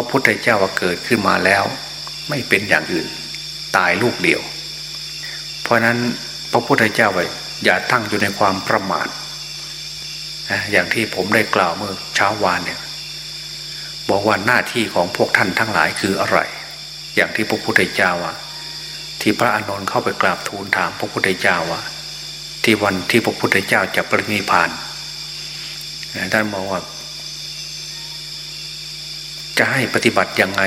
ระพุทธเจ้าว่าเกิดขึ้นมาแล้ว ไม่เป็นอย่างอื่น ตายลูกเดียว เพราะนั้นพระพุทธเจ้าว่าอย่าตั้งอยู่ในความประมาทอย่างที่ผมได้กล่าวเมื่อเช้าวานเนี่ยบอกว่าหน้าที่ของพวกท่านทั้งหลายคืออะไร อย่างที่พระพุทธเจ้าว่าที่พระอานนท์เข้าไปกราบทูลถามพระพุทธเจ้าว่าที่วันที่พระพุทธเจ้าจะปรินิพานท่านบอกว่า จะให้ปฏิบัติยังไง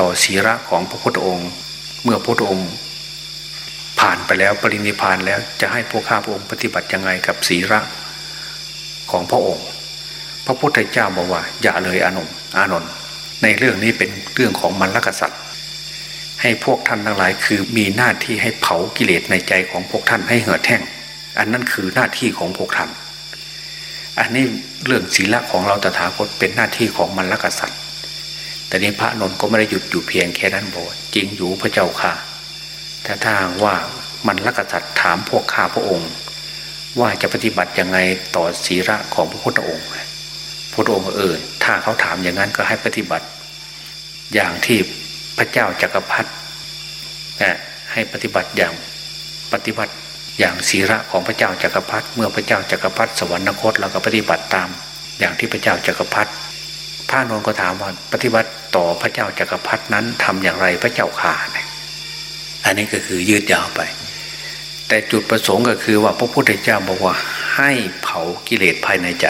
ต่อศีระของพระพุทธองค์ เมื่อพระพุทธองค์ ผ่านไปแล้วปรินิพานแล้วจะให้พวกข้าพระองค์ปฏิบัติยังไงกับศีระของพระองค์ พระพุทธเจ้าบอกว่า อย่าเลยอานนท์อานนท์ในเรื่องนี้เป็นเรื่องของมรรคสัตว์ให้พวกท่านทั้งหลายคือมีหน้าที่ให้เผากิเลสในใจของพวกท่านให้เหือดแห้งอันนั้นคือหน้าที่ของพวกท่าน อันนี้เรื่องศีลของเราตถาคตเป็นหน้าที่ของมรรคสัตว์ แต่นี้พระนนท์ก็ไม่ได้หยุดอยู่เพียงแค่นั้นบอกจริงอยู่พระเจ้าค่ะถ้าทางว่ามันลักษัตริย์ถามพวกข้าพระองค์ ว่าจะปฏิบัติยังไงต่อศีระของพระพุทธองค์พระองค์เออถ้าเขาถามอย่างนั้นก็ให้ปฏิบัติ อย่างที่พระเจ้าจักรพรรดิให้ปฏิบัติอย่างปฏิบัติอย่างศีระของพระเจ้าจักรพรรดิเมื่อพระเจ้าจักรพรรดิสวรรคตเราก็ปฏิบัติตาม อย่างที่พระเจ้าจักรพรรดิ พระนนท์ก็ถามว่าปฏิบัติต่อพระเจ้าจักรพรรดินั้นทำอย่างไรพระเจ้าข่าเนี่ยอันนี้ก็คือยืดยาวไป แต่จุดประสงค์ก็คือว่าพระพุทธเจ้าบอกว่าให้เผากิเลสภายในใจ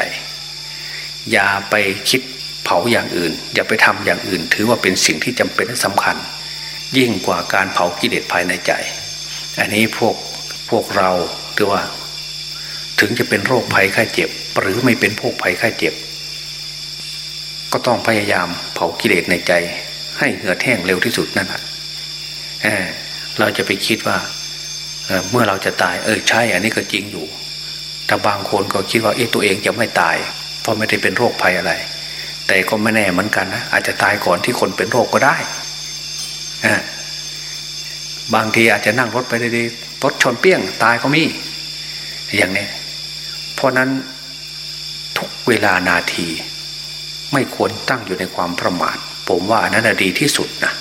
อย่าไปคิดเผาอย่างอื่น อย่าไปทำอย่างอื่น ถือว่าเป็นสิ่งที่จำเป็นและสำคัญ ยิ่งกว่าการเผากิเลสภายในใจ อันนี้พวกพวกเราหรือว่า ถึงจะเป็นโรคภัยไข้เจ็บ หรือไม่เป็นโรคภัยไข้เจ็บ ก็ต้องพยายามเผากิเลสในใจ ให้เหือดแห้งเร็วที่สุดนั่นแหละเราจะไปคิดว่าเเมื่อเราจะตาย เออใช่ อันนี้ก็จริงอยู่ แต่บางคนก็คิดว่าเออตัวเองจะไม่ตาย เพราะไม่ได้เป็นโรคภัยอะไร แต่ก็ไม่แน่เหมือนกันนะอาจจะตายก่อนที่คนเป็นโรคก็ได้บางทีอาจจะนั่งรถไปดีๆรถชนเปี้ยงตายก็มี อย่างนี้เพราะนั้นทุกเวลานาที ไม่ควรตั้งอยู่ในความประมาท ผมว่านั้นดีที่สุดนะ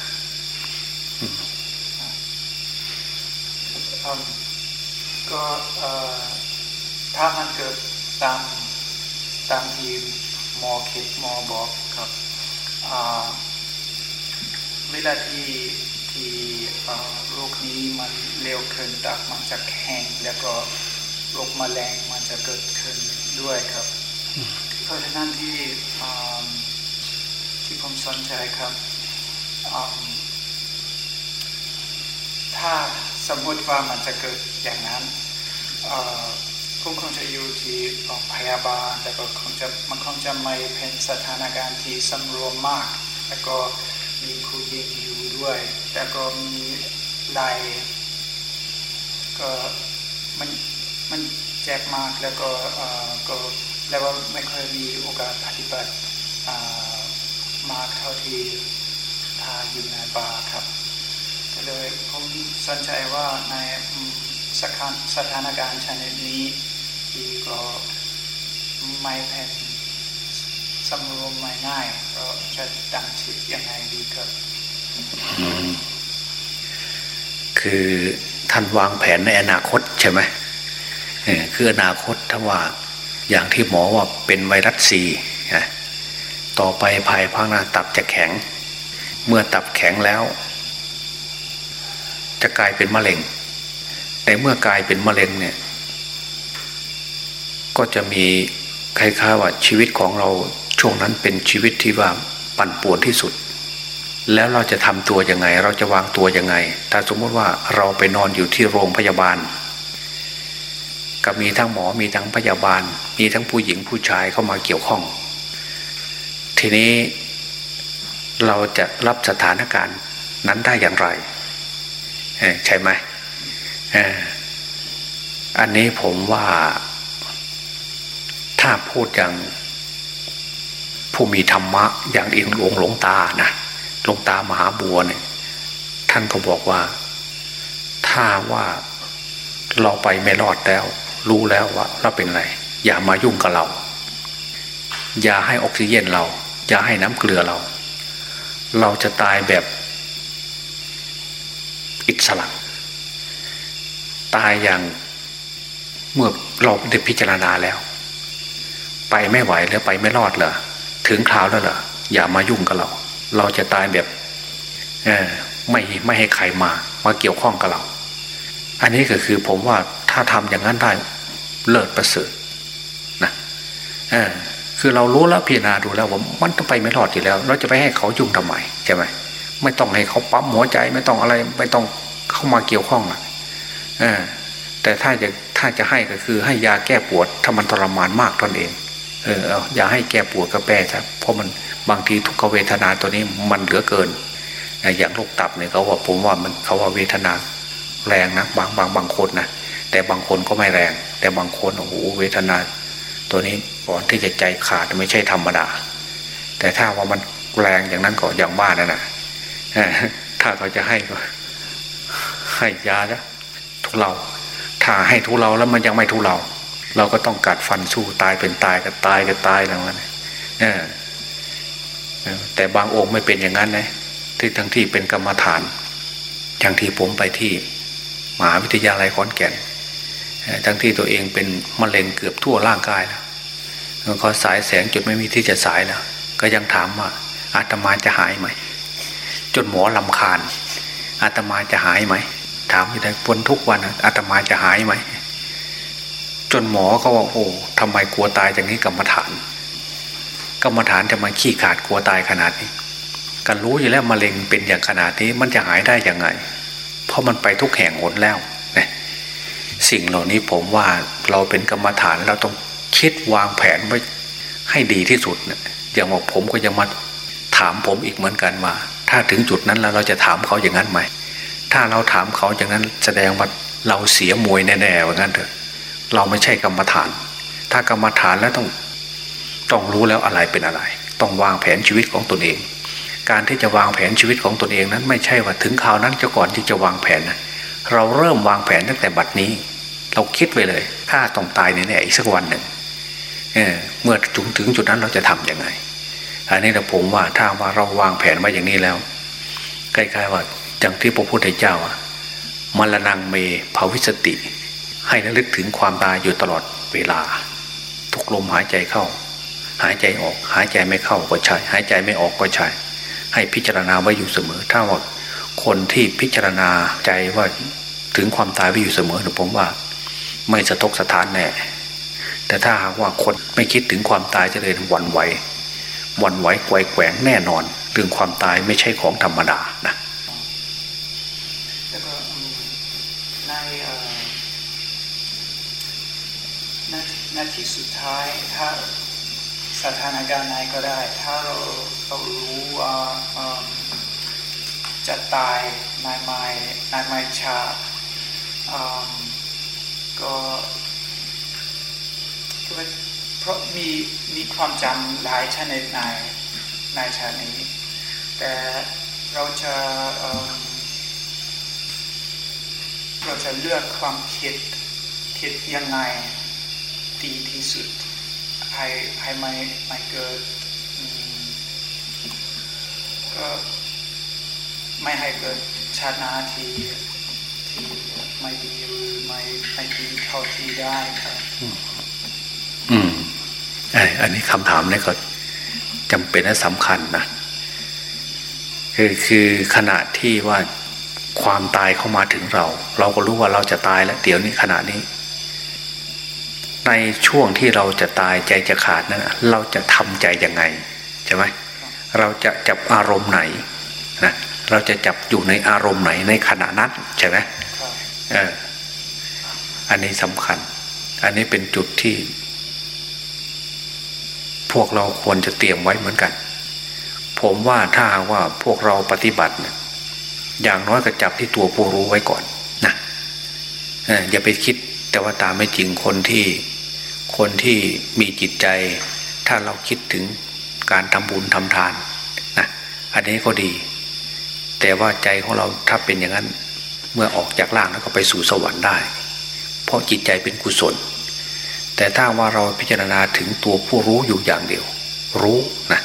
ก็ถ้ามันเกิดตามตามที่หมอคิดมอบอกครับเวลาที่ที่โรคนี้มันเร็วขึ้นดักมันจะแข็งแล้วก็โรคมแมลงมันจะเกิดขึ้นด้วยครับ ราะฉะนั้นที่ที่ผมสนใจครับ ถ้าสมมติว่ามันจะเกิดอย่างนั้นผมคงจะอยู่ที่พยาบาลแต่ก็คงจะมันคงจะไม่เป็นสถานการณ์ที่สำรวมมาก แล้วก็มีครูยิงอยู่ด้วย แต่ก็มีลายก็มันมันแจ็บมากแล้วก็ก็ แล้วว่าไม่ค่อยมีโอกาสปฏิบัติมากเท่าที่ทาอยู่ในบาครับก็เลยผมสนใจว่าในสถานสถานการณ์ชนิดนี้ที่ก็ไม่แผ่นสมรวมไม่ง่ายก็จะดังชิดยังไงดีครับ คือท่านวางแผนในอนาคตใช่ไหมคืออนาคตถ้าว่า อย่างที่หมอว่าเป็นไวรัสซีต่อไปภายภาคหน้าตับจะแข็ง เมื่อตับแข็งแล้ว จะกลายเป็นมะเร็งแต่เมื่อกลายเป็นมะเร็งเนี่ย ก็จะมีคล้ายๆว่าชีวิตของเราช่วงนั้นเป็นชีวิตที่ว่าปั่นป่วนที่สุด แล้วเราจะทำตัวยังไง เราจะวางตัวยังไง ถ้าสมมติว่าเราไปนอนอยู่ที่โรงพยาบาล ก็มีทั้งหมอมีทั้งพยาบาล มีทั้งผู้หญิงผู้ชายเข้ามาเกี่ยวข้อง ทีนี้เราจะรับสถานการณ์นั้นได้อย่างไรใช่ไหมอันนี้ผมว่าถ้าพูดอย่างผู้มีธรรมะ อย่างอินหลวงหลวงตานะหลวงตามหาบัวเนี่ยท่านก็บอกว่า ถ้าว่าเราไปไม่รอดแล้ว รู้แล้วว่าเราเป็นอะไร อย่ามายุ่งกับเรา อย่าให้ออกซิเจนเรา อย่าให้น้ำเกลือเรา เราจะตายแบบ อิสระตายอย่างเมื่อเราได้พิจารณาแล้ว ไปไม่ไหวแล้วไปไม่รอดเหรอถึงคราวแล้วเหรออย่ามายุ่งกับเรา เราจะตายแบบไม่ไม่ให้ใครมา มาเกี่ยวข้องกับเรา อันนี้ก็คือผมว่าถ้าทำอย่างนั้นได้ เลิศประเสริฐนะเออคือเรารู้แล้วพิจารณาดูแล้วว่ามันต้องไปไม่รอดอยู่แล้ว เราจะไปให้เขายุ่งทำไมใช่ไหมไม่ต้องให้เขาปั๊มหัวใจไม่ต้องอะไรไม่ต้องเข้ามาเกี่ยวข้องอะเออแต่ถ้าจะถ้าจะให้ก็คือให้ยาแก้ปวด ถ้ามันทรมานมากตนเอง เออเอย่าให้แก้ปวดกระแปรเพราะมันบางทีทุกขเวทนาตัวนี้มันเหลือเกิน อย่างโรคตับเนี่ยเขาว่าผมว่ามันเขาว่าเวทนาแรงนะบางบางบางคนนะ แต่บางคนก็ไม่แรง แต่บางคนโอ้โหเวทนา ตัวนี้ก่อนที่จะใจขาดไม่ใช่ธรรมดา แต่ถ้าว่ามันแรงอย่างนั้นก็อย่างบ้านนั่นนะถ้าเขาจะให้ก็ให้ยาแล้วทุเราถ้าให้ทุเราแล้วมันยังไม่ทุเรา เราก็ต้องกัดฟันสู้ตายเป็นตายก็ตายก็ตายแล้วนะแต่บางองค์ไม่เป็นอย่างนั้นนะที่ทั้งที่เป็นกรรมฐานอย่างที่ผมไปที่มหาวิทยาลัยขอนแก่น ทั้งที่ตัวเองเป็นมะเร็งเกือบทั่วร่างกายแล้วก็สายแสงจุดไม่มีที่จะสายแล้วก็ยังถามว่าอาตมาจะหายไหม จนหมอลำคาญ อาตมาจะหายไหม ถามอยู่ได้ปนทุกวันอาตมาจะหายไหม จนหมอก็ว่าโอ้ทำไมกลัวตายอย่างนี้กรรมฐาน กรรมฐานจะมาขี้ขาดกลัวตายขนาดนี้ กันรู้อยู่แล้วมะเร็งเป็นอย่างขนาดนี้มันจะหายได้ยังไง เพราะมันไปทุกแห่งหนแล้ว สิ่งเหล่านี้ผมว่าเราเป็นกรรมฐานเราต้องคิดวางแผนไว้ให้ดีที่สุดเนะี่ยอย่างว่าผมก็ยังมาถามผมอีกเหมือนกันว่า ถ้าถึงจุดนั้นแล้วเราจะถามเขาอย่างนั้นไหม ถ้าเราถามเขาอย่างนั้นแสดงว่าเราเสียมวยแน่ๆว่างั้นเถอะ เราไม่ใช่กรรมฐาน ถ้ากรรมฐานแล้วต้องต้องรู้แล้วอะไรเป็นอะไร ต้องวางแผนชีวิตของตนเอง การที่จะวางแผนชีวิตของตนเองนั้น ไม่ใช่ว่าถึงคราวนั้นจะก่อนที่จะวางแผนนะเราเริ่มวางแผนตั้งแต่บัดนี้ เราคิดไว้เลยถ้าต้องตายแน่ๆอีกสักวันหนึ่งเเมื่อถึงถึงจุดนั้นเราจะทํำยังไง อันนี้เราผมว่าถ้าว่าเราวางแผนไว้อย่างนี้แล้วใกล้ๆว่าจังที่พระพุทธเจ้าอะมรณงเมภาวิสติ ให้ระลึกถึงความตายอยู่ตลอดเวลา ทุกลมหายใจเข้า หายใจออก หายใจไม่เข้าก็ใช่หายใจไม่ออกก็ใช่ให้พิจารณาไว้อยู่เสมอ ถ้าว่าคนที่พิจารณาใจว่าถึงความตายไว้อยู่เสมอผมว่า ไม่สะทกสะท้านแน่แต่ถ้าหากว่าคนไม่คิดถึงความตายจะเลยวันไหววันไหวไกวแกว่งแน่นอนเรื่องความตายไม่ใช่ของธรรมดานะนาทีสุดท้ายถ้าสถานการณ์ไหนก็ได้ ถ้าเราเรารู้ว่าจะตายนายไม้นายไม้ชา ก็เพราะมีมีความจำหลายชนิดในในชานี้ แต่เราจะเราจะเลือกความคิดคิดยังไงดีที่สุดให้ให้ไม่ไม่เกิดก็ไม่ให้เกิดชาตินาที่ที่ไม่ดี หรือไม่ไม่ดีเท่าที่ได้ครับ อืมอันนี้คำถามนี้ก็จำเป็นและสำคัญนะคือคือขณะที่ว่าความตายเข้ามาถึงเรา เราก็รู้ว่าเราจะตายแล้ว เดี๋ยวนี้ขณะนี้ ในช่วงที่เราจะตายใจจะขาดนั้นเราจะทำใจยังไงใช่ไหมเราจะจับอารมณ์ไหนนะเราจะจับอยู่ในอารมณ์ไหนในขณะนั้นใช่ไหมเออ อันนี้สำคัญ อันนี้เป็นจุดที่ พวกเราควรจะเตรียมไว้เหมือนกัน ผมว่าถ้าว่าพวกเราปฏิบัติเนี่ยอย่างน้อยก็จับที่ตัวผู้รู้ไว้ก่อนนะอย่าไปคิดแต่ว่าตามไม่จริงคนที่ คนที่มีจิตใจ ถ้าเราคิดถึงการทำบุญทำทานนะอันนี้ก็ดี แต่ว่าใจของเราถ้าเป็นอย่างนั้น เมื่อออกจากร่างแล้วก็ไปสู่สวรรค์ได้ เพราะจิตใจเป็นกุศล แต่ถ้าว่าเราพิจารณาถึงตัวผู้รู้อยู่อย่างเดียว รู้นะ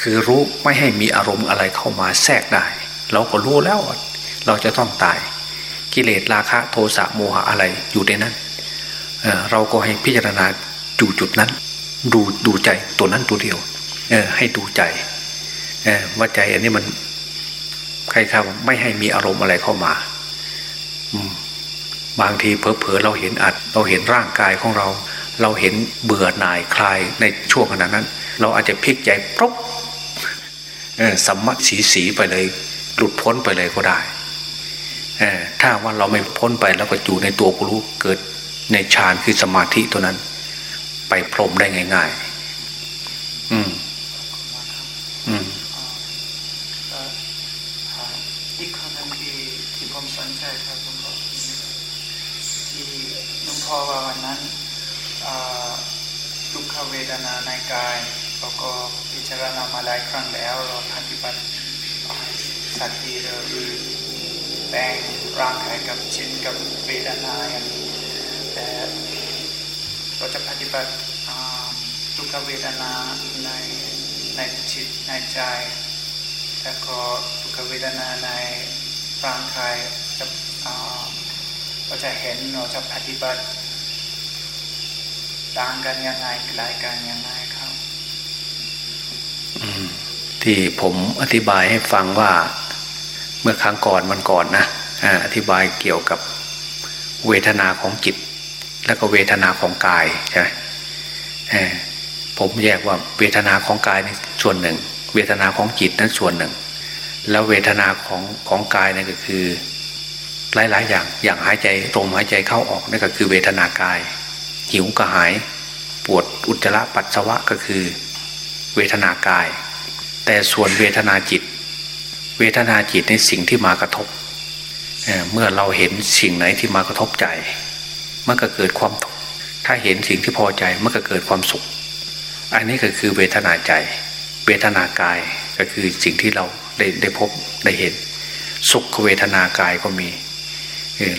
คือรู้ไม่ให้มีอารมณ์อะไรเข้ามาแทรกได้ เราก็รู้แล้วเราจะต้องตาย กิเลสราคะโทสะโมหะอะไรอยู่ในนั้นเเราก็ให้พิจารณาจุจุดนั้น ดูดูใจตัวนั้นตัวเดียวให้ดูใจว่าใจอันนี้มันใครครับไม่ให้มีอารมณ์อะไรเข้ามาอืม บางทีเพอเพอเราเห็นอัด เราเห็นร่างกายของเรา เราเห็นเบื่อหน่ายคลายในช่วงขณะนั้น เราอาจจะพลิกใจพรบสัมมัสีสีไปเลย หลุดพ้นไปเลยก็ได้ถ้าว่าเราไม่พ้นไปแล้วก็อยู่ในตัวผู้รู้เกิดในฌานคือสมาธิตัวนั้น ไปพรมได้ง่าย ๆ อืม อืมอีกคำนึงที่ที่ผมสนใจครับหลวงพ่อที่หลวงพ่ อว่าวันนั้นลุกขเวทนาในกายเราก็พิจารณามาหลายครั้งแล้ว เราปฏิบัติสัตติเราแบ่งร่างกายกับจิตกับเวทนาอย่างนี้แต่เราจะปฏิบัติทุกขเวทนาในในจิตในใจแล้วก็ทุกขเวทนาในร่างกายจะเราจะเห็นเราจะปฏิบัติ ต่างกันยังไงคล้ายกันยังไงครับที่ผมอธิบายให้ฟังว่า เมื่อครั้งก่อนมันก่อนนะอธิบายเกี่ยวกับเวทนาของจิต แล้วก็เวทนาของกายใช่ไหมผมแยกว่าเวทนาของกายนี่ส่วนหนึ่ง เวทนาของจิตนั้นส่วนหนึ่ง แล้วเวทนาของของกายนั่นก็คือ หลายๆ อย่างอย่างหายใจลมหายใจเข้าออกนั่นก็คือเวทนากาย หิวกระหาย ปวดอุจจาระปัสสาวะก็คือ เวทนากาย แต่ส่วนเวทนาจิต เวทนาจิตในสิ่งที่มากระทบเมื่อเราเห็นสิ่งไหนที่มากระทบใจ มันก็เกิดความทุกข์ถ้าเห็นสิ่งที่พอใจมันก็เกิดความสุข อันนี้ก็คือเวทนาใจ เวทนากายก็คือสิ่งที่เราได้ได้พบได้เห็น สุขเวทนากายก็มี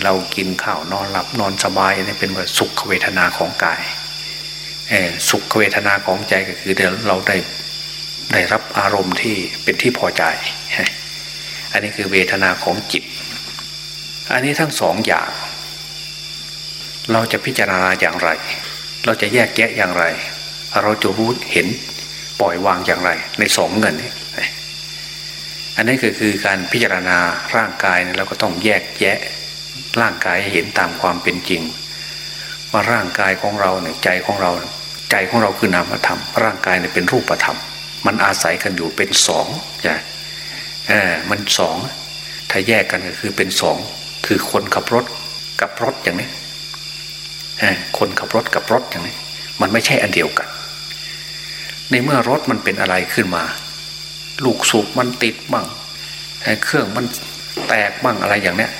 เรากินข้าวนอนหลับนอนสบายนี่เป็นว่าสุขเวทนาของกายสุขเวทนาของใจก็คือเดี๋ยวเราได้ได้รับอารมณ์ที่เป็นที่พอใจ อันนี้คือเวทนาของจิต อันนี้ทั้งสองอย่าง เราจะพิจารณาอย่างไร เราจะแยกแยะอย่างไร เราจะรู้เห็นปล่อยวางอย่างไร ในสองเงินนี้อันนี้คือคือการพิจารณาร่างกายเราก็ต้องแยกแยะ ร่างกายเห็นตามความเป็นจริง ว่าร่างกายของเราเนี่ยใจของเราใจของเราคือนามธรรม ร่างกายเนี่ยเป็นรูปธรรม มันอาศัยกันอยู่เป็นสองใช่เออมันสองถ้าแยกกันก็คือเป็นสองคือคนขับรถกับรถอย่างนี้คนขับรถกับรถอย่างนี้ มันไม่ใช่อันเดียวกัน ในเมื่อรถมันเป็นอะไรขึ้นมา ลูกสูบมันติดบ้างเครื่องมันแตกบ้างอะไรอย่างเนี้ย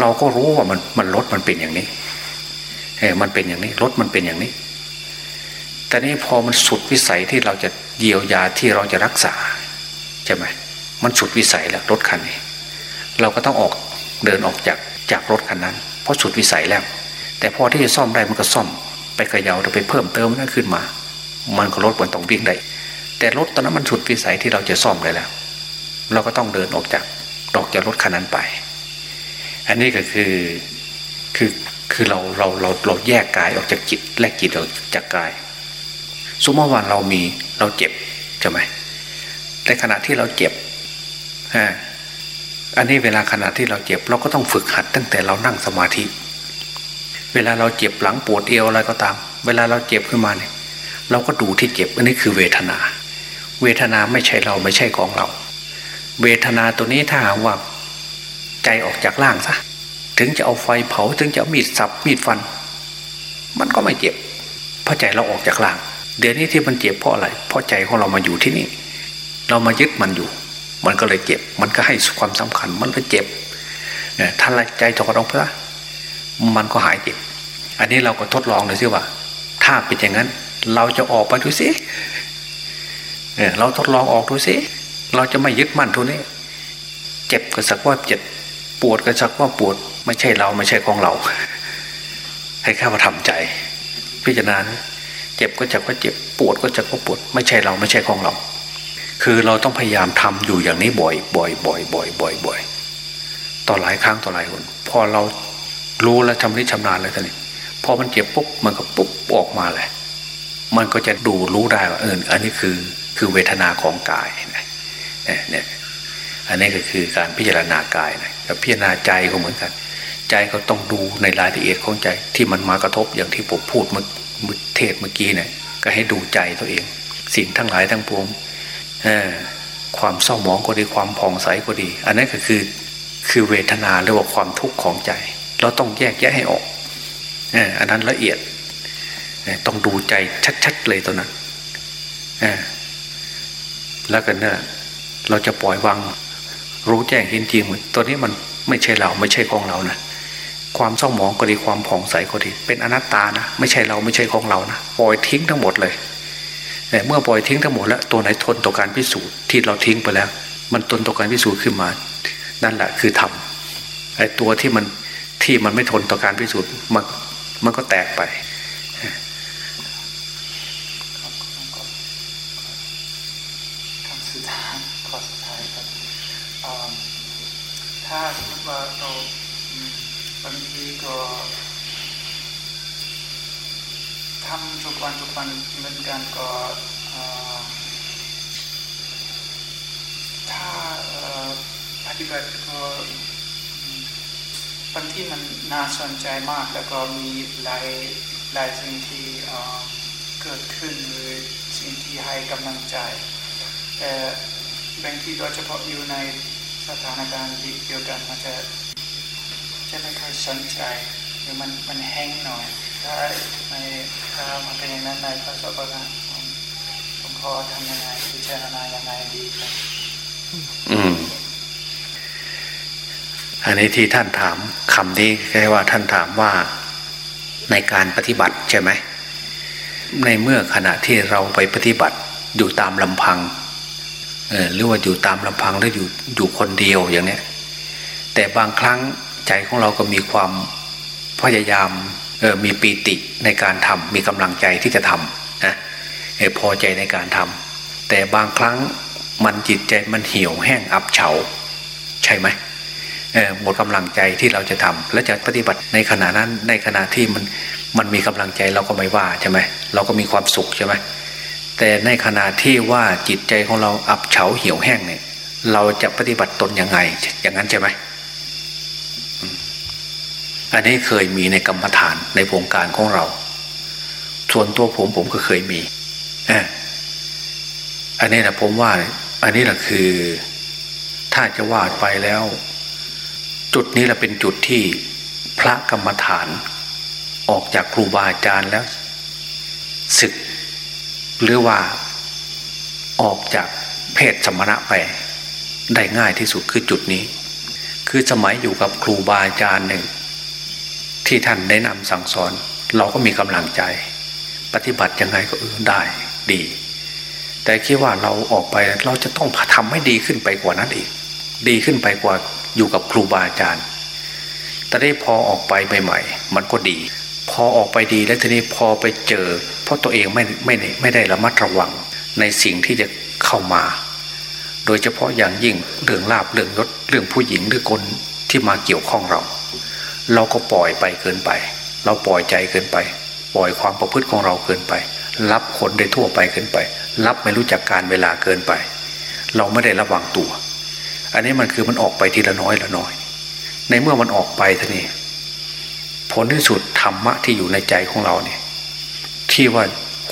เราก็รู้ว่ามันมันรถมันเป็นอย่างนี้เออมันเป็นอย่างนี้รถมันเป็นอย่างนี้ แต่นี้พอมันสุดวิสัยที่เราจะเยียวยาที่เราจะรักษาใช่ไหมมันสุดวิสัยแล้วรถคันนี้ เราก็ต้องออกเดินออกจากจากรถคันนั้น เพราะสุดวิสัยแล้ว แต่พอที่จะซ่อมได้มันก็ซ่อม ไปกระยาไปเพิ่มเติมนั่นขึ้นมา มันก็รถมันต้องวิ่งได้แต่รถตอนนั้นมันสุดวิสัยที่เราจะซ่อมได้แล้ว เราก็ต้องเดินออกจากออกจากรถคันนั้นไป อันนี้ก็คือคือคือเราเราเราเราแยกกายออกจากจิตแลกจิตออกจากกาย สมมติว่าเรามีเราเจ็บใช่ไหมในขณะที่เราเจ็บฮะอันนี้เวลาขณะที่เราเจ็บเราก็ต้องฝึกหัดตั้งแต่เรานั่งสมาธิ เวลาเราเจ็บหลังปวดเอวอะไรก็ตาม เวลาเราเจ็บขึ้นมาเนี่ย เราก็ดูที่เจ็บอันนี้คือเวทนา เวทนาไม่ใช่เราไม่ใช่ของเรา เวทนาตัวนี้ถ้าว่า ใจออกจากร่างซะถึงจะเอาไฟเผาถึงจะมีดสับมีดฟัน มันก็ไม่เจ็บ เพราะใจเราออกจากร่าง เดี๋ยวนี้ที่มันเจ็บเพราะอะไร เพราะใจของเรามาอยู่ที่นี่ เรามายึดมันอยู่ มันก็เลยเจ็บ มันก็ให้ความสำคัญ มันก็เจ็บเนี่ยถ้าใจถอดออกไปละมันก็หายเจ็บ อันนี้เราก็ทดลองเลยสิว่า ถ้าเป็นอย่างนั้น เราจะออกไปดูสิเนี่ยเราทดลองออกดูสิเราจะไม่ยึดมั่นทุนี้ เจ็บก็สักว่าเจ็บ ปวดก็สักว่าปวด ไม่ใช่เราไม่ใช่ของเรา ให้ข้ามาทำใจ พิจารณาเจ็บก็จะก็เจ็บปวดก็จะก็ปวด ไม่ใช่เราไม่ใช่ของเรา คือเราต้องพยายามทำอยู่อย่างนี้บ่อย บ่อย บ่อย บ่อย บ่อยบ่อยต่อหลายครั้งต่อหลายคนพอเรารู้แล้วทำนี้ชำนาญเลยท่านี้พอมันเจ็บปุ๊บมันก็ปุ๊บออกมาเลยมันก็จะดูรู้ได้ว่าเอออันนี้คือคือเวทนาของกายเนี่ยเนี่ยอันนี้ก็คือการพิจารณากายนะ กับพิจารณาใจก็เหมือนกัน ใจก็ต้องดูในรายละเอียดของใจที่มันมากระทบอย่างที่ผมพูดเมื่อเทศเมื่อกี้เนี่ยก็ให้ดูใจตัวเอง สิ่งทั้งหลายทั้งปวงความเศร้าหมองก็ดีความผ่องใสก็ดี อันนั้นก็คือคือเวทนาหรือว่าความทุกข์ของใจ เราต้องแยกแยะให้ออกอันนั้นละเอียดต้องดูใจชัดๆเลยตัวนั้นแล้วกันเนี่ยเราจะปล่อยวาง รู้แจ้งเห็นจริงตัวนี้มันไม่ใช่เราไม่ใช่ของเรานะความเศร้าหมองก็ดีความผ่องใสก็ดี เป็นอนัตตานะไม่ใช่เราไม่ใช่ของเรานะปล่อยทิ้งทั้งหมดเลยแต่เมื่อปล่อยทิ้งทั้งหมดแล้วตัวไหนทนต่อการพิสูจน์ที่เราทิ้งไปแล้ว มันทนต่อการพิสูจน์ขึ้นมา นั่นแหละคือธรรมไอ้ตัวที่มันที่มันไม่ทนต่อการพิสูจน์มันมันก็แตกไปถ้าสมมติว่าเราบางทีก็ทำทุกวันทุกวันเหมือนกันก็ถ้าปฏิบัติก็บางที่มันน่าสนใจมาก แล้วก็มีหลายหลายสิ่งที่เกิดขึ้นหรือสิ่งที่ให้กำลังใจ แต่บางทีโดยเฉพาะอยู่ใน สถานการณ์เดียวกันมันจะจะไม่ค่อยสนใจหรือมันมันแห้งหน่อย ถ้าในถ้ามันเป็นอย่างนั้นในพระสวัสดิ์ผมพอทำยังไงพิจารณายังไงดีครับอืมอันนี้ที่ท่านถามคำนี้แค่ว่าท่านถามว่าในการปฏิบัติใช่ไหมในเมื่อขณะที่เราไปปฏิบัติอยู่ตามลำพัง หรือว่าอยู่ตามลำพังหรืออยู่อยู่คนเดียวอย่างเนี้ยแต่บางครั้งใจของเราก็มีความพยายามมีปีติในการทำมีกำลังใจที่จะทำนะพอใจในการทำแต่บางครั้งมันจิตใจมันเหี่ยวแห้งอับเฉา ใช่ไหมหมดกำลังใจที่เราจะทำและจะปฏิบัติในขณะนั้นในขณะที่มันมันมีกำลังใจเราก็ไม่ว่าใช่ไหมเราก็มีความสุขใช่ไหม แต่ในขณะที่ว่าจิตใจของเราอับเฉาเหี่ยวแห้งเนี่ย เราจะปฏิบัติตนยังไง อย่างนั้นใช่ไหมอันนี้เคยมีในกรรมฐานในวงการของเรา ส่วนตัวผมผมก็เคยมีอันนี้นะผมว่า อันนี้แหละคือ ถ้าจะว่าไปแล้ว จุดนี้แหละเป็นจุดที่พระกรรมฐาน ออกจากครูบาอาจารย์แล้วศึก หรือว่าออกจากเพศสมณะไป ได้ง่ายที่สุดคือจุดนี้ คือสมัยอยู่กับครูบาอาจารย์หนึ่ง ที่ท่านแนะนำสั่งสอน เราก็มีกำลังใจ ปฏิบัติยังไงก็เออได้ดี แต่คิดว่าเราออกไปเราจะต้องทำให้ดีขึ้นไปกว่านั้นอีก ดีขึ้นไปกว่าอยู่กับครูบาอาจารย์แต่ได้พอออกไปใหม่ๆมันก็ดี พอออกไปดีแล้วทีนี้พอไปเจอ เพราะตัวเองไม่ไม่ไม่ได้ระมัดระวังในสิ่งที่จะเข้ามา โดยเฉพาะอย่างยิ่งเรื่องลาบเรื่องยศเรื่องผู้หญิงหรือคนที่มาเกี่ยวข้องเรา เราก็ปล่อยไปเกินไป เราปล่อยใจเกินไป ปล่อยความประพฤติของเราเกินไป รับคนได้ทั่วไปเกินไป รับไม่รู้จักการเวลาเกินไป เราไม่ได้ระวังตัว อันนี้มันคือมันออกไปทีละน้อยละน้อย ในเมื่อมันออกไปทีนี้ ผลที่สุดธรรมะที่อยู่ในใจของเราเนี่ยที่ว่า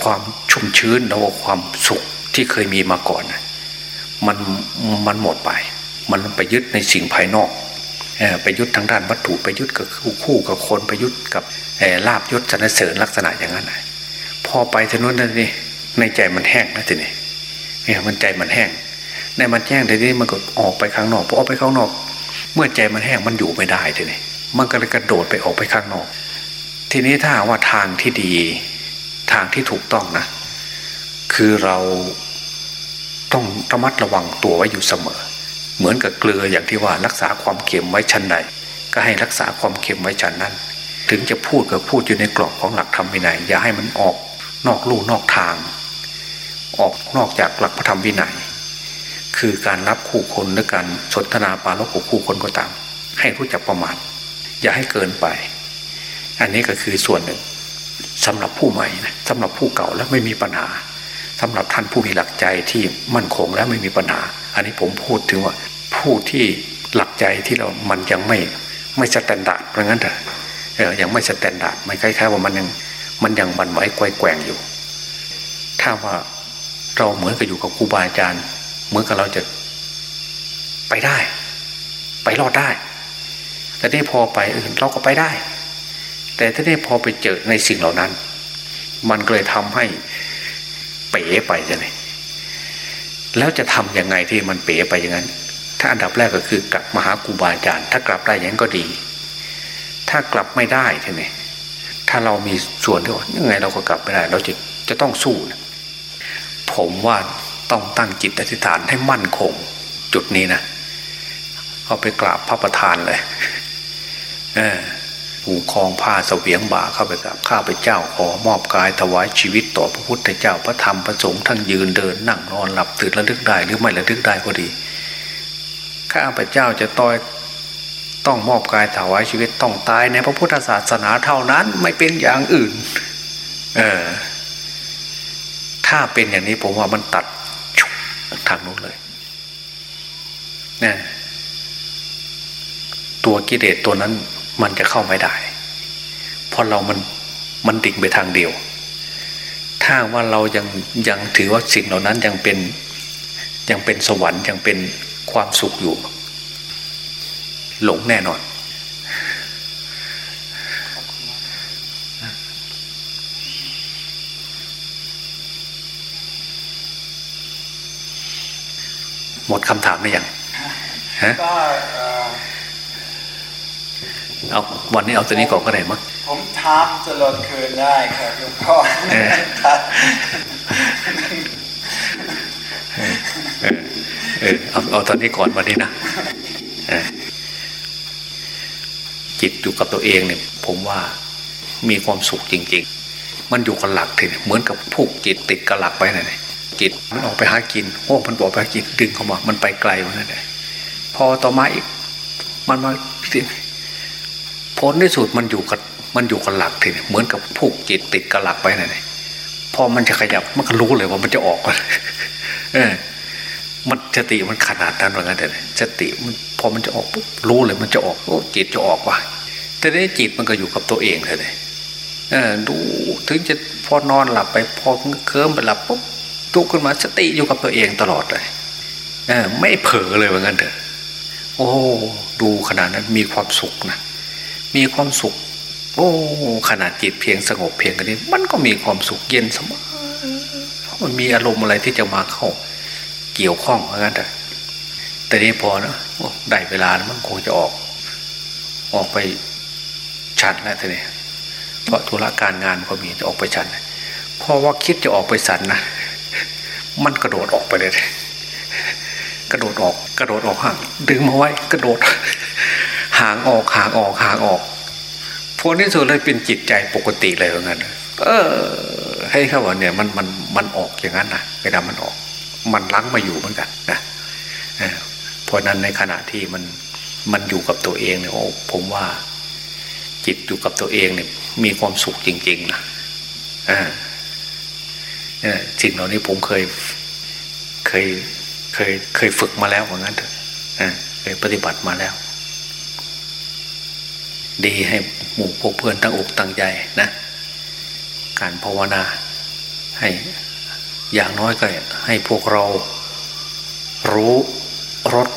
ความชุ่มชื้นแล้วก็ความสุขที่เคยมีมาก่อนมันมันหมดไป มันไปยึดในสิ่งภายนอกไปยึดทางด้านวัตถุไปยึดกับคู่กับคนไปยึดกับลาบยศสนเสริญลักษณะอย่างนั้นพอไปทนู้นนั่นนี่ในใจมันแห้งนะทีนี้เนี่ยมันใจมันแห้งในมันแห้งทีนี้มันก็ออกไปข้างนอกพอออกไปข้างนอก เมื่อใจมันแห้งมันอยู่ไม่ได้ทีนี้ มันก็เลยกระโดดไปออกไปข้างนอก ทีนี้ถ้าว่าทางที่ดี ทางที่ถูกต้องนะ คือเราต้องระมัดระวังตัวไว้อยู่เสมอ เหมือนกับเกลืออย่างที่ว่ารักษาความเค็มไว้ชั้นใดก็ให้รักษาความเค็มไว้ชั้นนั้น ถึงจะพูดก็พูดอยู่ในกรอบของหลักธรรมวินัยอย่าให้มันออกนอกลู่นอกทาง ออกนอกจากหลักพระธรรมวินัยคือการรับผู้คนหรือการสนทนาปรารภกับผู้คนก็ตาม ให้รู้จักประมาณ อย่าให้เกินไป อันนี้ก็คือส่วนหนึ่งสำหรับผู้ใหม่นะสำหรับผู้เก่าแล้วไม่มีปัญหาสำหรับท่านผู้มีหลักใจที่มั่นคงแล้วไม่มีปัญหา อันนี้ผมพูดถึงว่าผู้ที่หลักใจที่เรามันยังไม่ไม่ standard เพราะงั้นเถอะเออยังไม่ standard มันคล้ายๆ ว่ามันยังมันยังหวั่นไหวไกวแกว่งอยู่ ถ้าว่าเราเหมือนกับอยู่กับครูบาอาจารย์ เหมือนกับเราจะไปได้ ไปรอดได้ แต่นี่พอไปเราก็ไปได้ แต่ถ้านี่พอไปเจอในสิ่งเหล่านั้น มันก็เลยทำให้เป๋ไปจะไหนแล้วจะทํำยังไงที่มันเป๋ไปอย่างนั้น ถ้าอันดับแรกก็คือกลับมาหาครูบาอาจารย์ ถ้ากลับได้อย่างนั้นก็ดี ถ้ากลับไม่ได้ท่านี่ถ้าเรามีส่วนที่ว่ายังไงเราก็กลับไม่ได้ เราจะจะต้องสู้นะผมว่าต้องตั้งจิตอธิษฐานให้มั่นคง จุดนี้นะเอาไปกราบพระประธานเลย ผูกคองผ้าเสวียงบ่าเข้าไปกับข้าพเจ้าขอมอบกายถวายชีวิตต่อพระพุทธเจ้าพระธรรมพระสงฆ์ทั้งยืนเดินนั่งนอนหลับตื่นระลึกได้หรือไม่ระลึกได้ก็ดี ข้าพเจ้าจะต้อยต้องมอบกายถวายชีวิตต้องตายในพระพุทธศาสนาเท่านั้นไม่เป็นอย่างอื่น เออ ถ้าเป็นอย่างนี้ผมว่ามันตัดทางนู้นเลยเนี่ยตัวกิเลสตัวนั้น มันจะเข้าไม่ได้เพราะเรามันมันดิ่งไปทางเดียว ถ้าว่าเรายังยังถือว่าสิ่งเหล่านั้นยังเป็นยังเป็นสวรรค์ยังเป็นความสุขอยู่ หลงแน่นอน หมดคำถามหรือยังฮะ เอาวันนี้เอาตัวนี้ก่อนก็ได้มั้งผมทามตลอดคืนได้ครับหลวงพ่อเออเอาเอาตอนนี้ก่อนวันนี้นะจิตอยู่กับตัวเองเนี่ย ผมว่ามีความสุขจริง ๆ มันอยู่กับหลักทีเหมือนกับผูกจิตติดกับหลักไปเลยจิตมันออกไปหากินโอ้มันบอกไปกินดึงเข้ามา มันไปไกลเหมือนกันเลยพอต่อมาอีกมันมา ผลที่สุดมันอยู่กับมันอยู่กับหลักทีเหมือนกับผูกจิตติดกับหลักไปไหนพอมันจะขยับมันก็รู้เลยว่ามันจะออกเออมันสติมันขนาดนั้นเหมือนกันแต่สติมันพอมันจะออกปุ๊บรู้เลยมันจะออกโอ้จิตจะออกว่ะแต่นี้จิตมันก็อยู่กับตัวเองเลยเออดูถึงจะพอนอนหลับไปพอเคลิ้มไปหลับปุ๊บตุกขึ้นมาสติอยู่กับตัวเองตลอดเลยเออไม่เผลอเลยเหมือนกันเถอะโอ้ดูขนาดนั้นมีความสุขนะ มีความสุข โอ้ขนาดจิตเพียงสงบเพียงกันนี้ มันก็มีความสุขเย็นสบายมันมีอารมณ์อะไรที่จะมาเข้า เกี่ยวข้องเหมือนกันแต่แต่นี้พอนะได้เวลาแล้วมันคงจะออก ออกไปชันแล้วทีนี้เพราะธุระการงานก็มีจะออกไปชันพอว่าคิดจะออกไปสันนะมันกระโดดออกไปเลย กระโดดออก กระโดดออกห่างดึงมาไว้ กระโดด ห่างออกห่างออกห่างออกพวกนี้สุดเลยเป็นจิตใจปกติเลยเหมือนกันเออ ให้เขาบอกเนี่ยมันมันมันออกอย่างนั้นนะเวลามันออก มันล้างมาอยู่เหมือนกันนะเพราะนั้นในขณะที่มันมันอยู่กับตัวเองเนี่ยโอ้ผมว่า จิตอยู่กับตัวเองเนี่ย มีความสุขจริง ๆนะอ่าสิ่งเหล่านี้ผมเคยเคยเคยเคยฝึกมาแล้วเหมือนกันเถอะเคยปฏิบัติมาแล้ว ดีให้หมู่พวกเพื่อนตั้งอกตั้งใจนะ การภาวนาให้อย่างน้อยก็ให้พวกเรารู้รส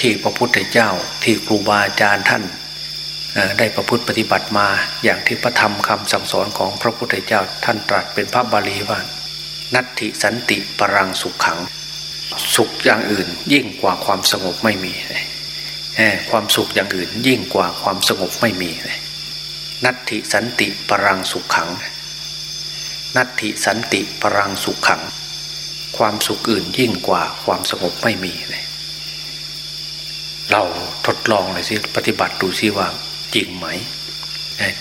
ที่พระพุทธเจ้าที่ครูบาอาจารย์ท่านได้ประพฤติปฏิบัติมาอย่างที่พระธรรมคำสั่งสอนของพระพุทธเจ้าท่านตรัสเป็นพระบาลีว่า นัตถิสันติปรังสุขขัง สุขอย่างอื่นยิ่งกว่าความสงบไม่มี ความสุขอย่างอื่นยิ่งกว่าความสงบไม่มีนัตถิสันติปรังสุขขัง นัตถิสันติปรังสุขขัง ความสุขอื่นยิ่งกว่าความสงบไม่มีเลยเราทดลองเลยสิปฏิบัติดูสิว่าจริงไหม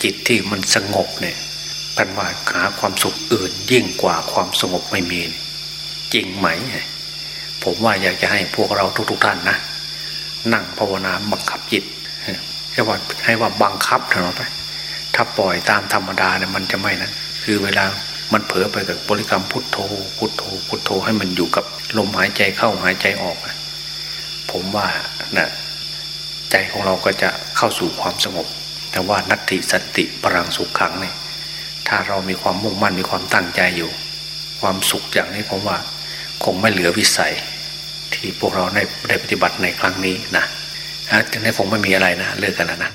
จิตที่มันสงบเนี่ยท่านว่าหาความสุขอื่นยิ่งกว่าความสงบไม่มี จริงไหม ผมว่าอยากจะให้พวกเราทุกๆท่านนะ นั่งภาวนาบังคับจิตแค่ว่าให้ว่าบังคับเถอะไป ถ้าปล่อยตามธรรมดาเนี่ยมันจะไม่นะคือเวลามันเผลอไปกับบริกรรมพุทโธ พุทโธ พุทโธให้มันอยู่กับลมหายใจเข้าหายใจออกผมว่านะใจของเราก็จะเข้าสู่ความสงบ แต่ว่านัตติสันติปรังสุขขังเนี่ยถ้าเรามีความมุ่งมั่นมีความตั้งใจอยู่ ความสุขอย่างนี้ผมว่า คงไม่เหลือวิสัย ที่พวกเราได้ได้ปฏิบัติในครั้งนี้นะถึงได้คงไม่มีอะไรนะเลิกกันนะนะ